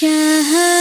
下。